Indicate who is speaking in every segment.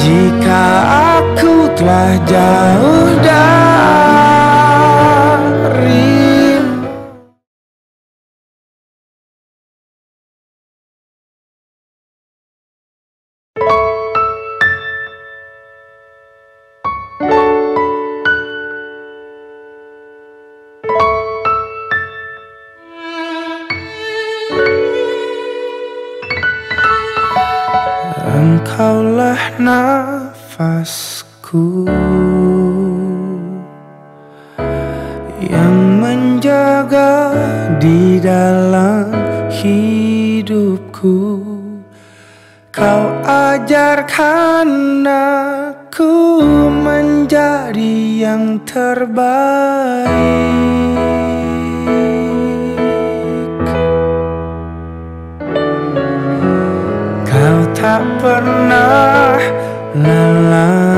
Speaker 1: jika aku telah jauh darimu Engkaulah nafasku Yang menjaga di dalam hidupku. Kau ajarkan aku menjadi yang terbaik tak pernah lelah.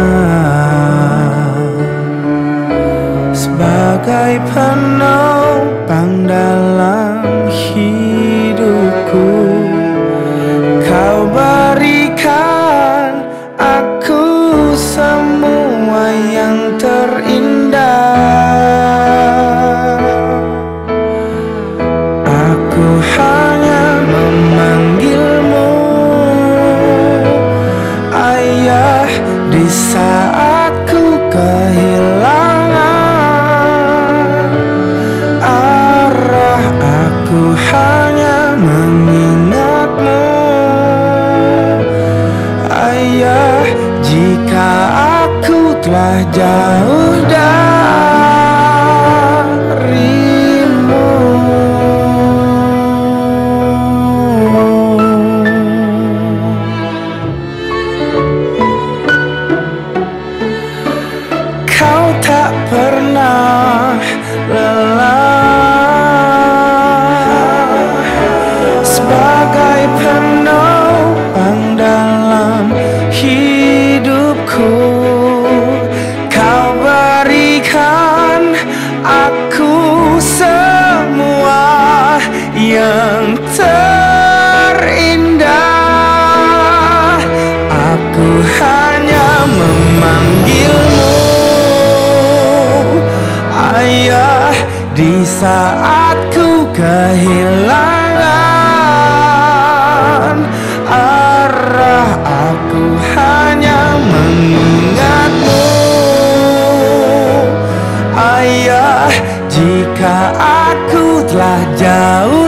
Speaker 1: Sebagai penopang dalam hidupku Kau berikan aku semua yang terindah jauh darimu. Kau tak pernah terindah. Aku hanya memanggilmu Ayah di saat ku kehilangan. Arah aku hanya mengingatmu Ayah jika aku telah jauh